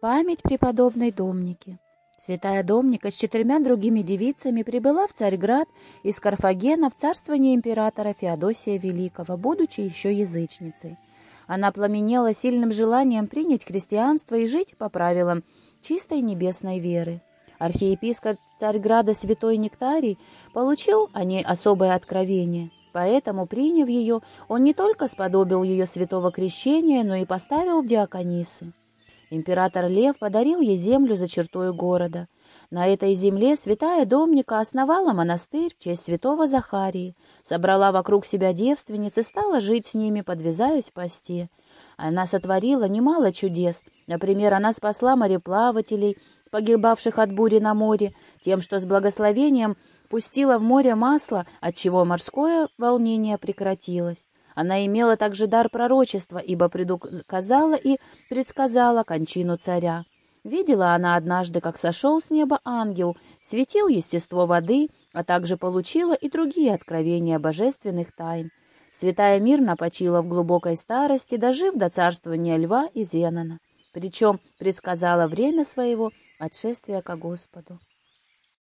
Память преподобной Домники. Святая Домника с четырьмя другими девицами прибыла в Царьград из Карфагена в царствование императора Феодосия Великого, будучи еще язычницей. Она пламенела сильным желанием принять христианство и жить по правилам чистой небесной веры. Архиепископ Царьграда святой Нектарий получил о ней особое откровение, поэтому, приняв ее, он не только сподобил ее святого крещения, но и поставил в диаконисы. Император Лев подарил ей землю за чертой города. На этой земле святая Домника основала монастырь в честь святого Захарии, собрала вокруг себя девственниц и стала жить с ними, подвязаясь в посте. Она сотворила немало чудес. Например, она спасла мореплавателей, погибавших от бури на море, тем, что с благословением пустила в море масло, отчего морское волнение прекратилось. Она имела также дар пророчества, ибо предуказала и предсказала кончину царя. Видела она однажды, как сошел с неба ангел, светил естество воды, а также получила и другие откровения божественных тайн. Святая мирно почила в глубокой старости, дожив до царствования льва и Зенона, причем предсказала время своего отшествия ко Господу.